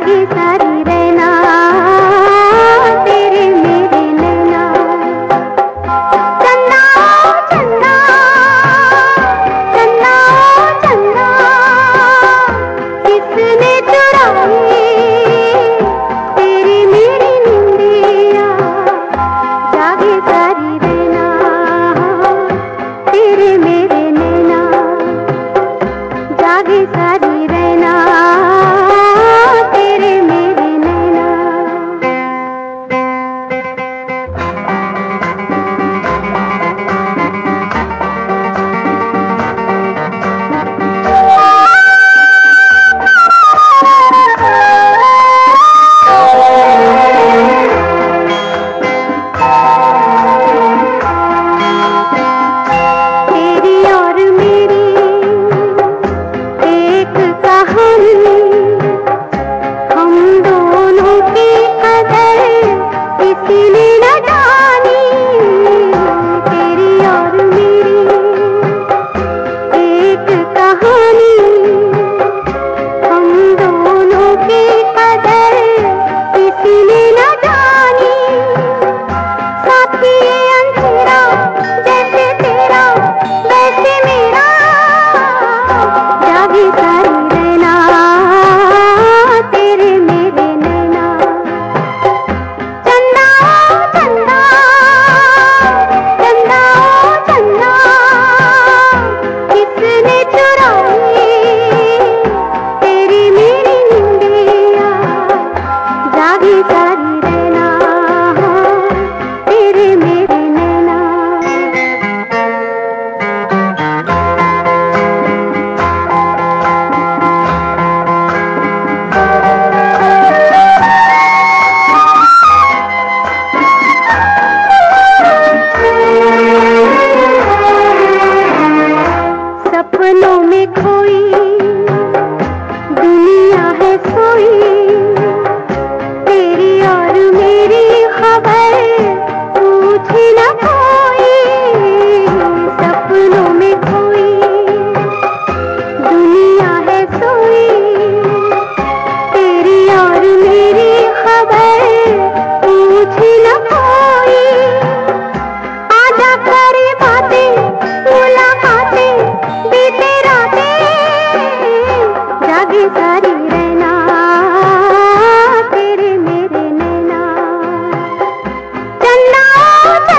आगे सारी रहना तेरे मेरे नैना चन्ना चन्ना चन्ना चन्ना किसने तो लीला